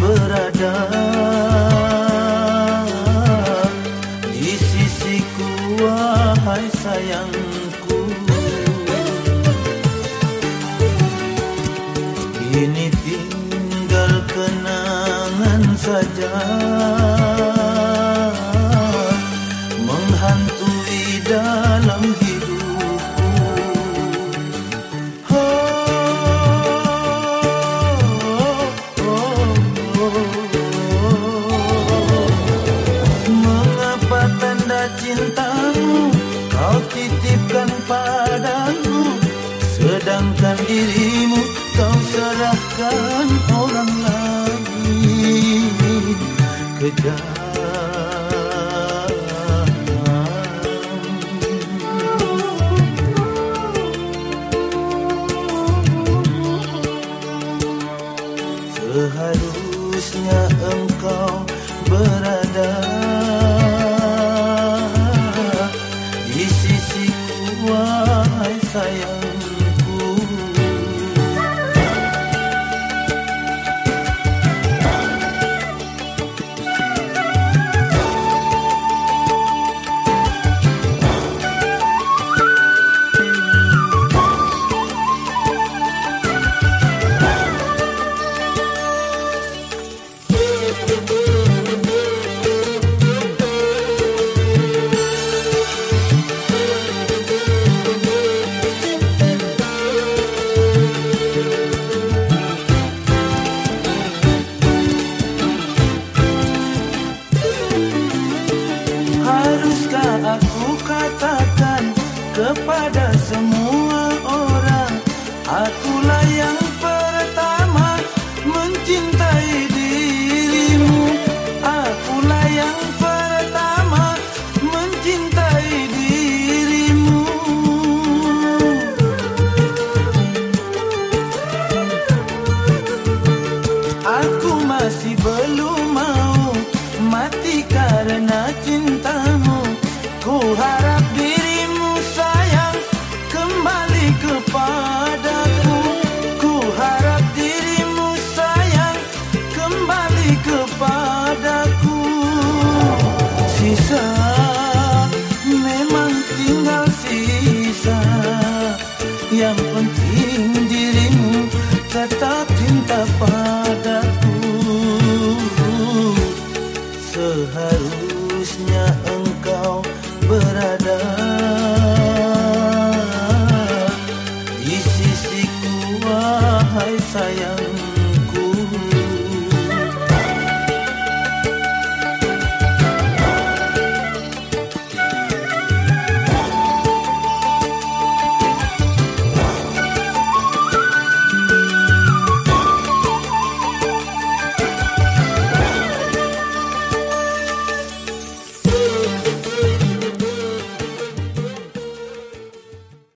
berada di sisiku wahai sayangku. Kini tinggal kenangan saja dirimu kau serahkan orang lain. Kejam Seharusnya engkau semua orang Akulah yang yang penting dirimu tetap cinta padaku. Seharusnya engkau berada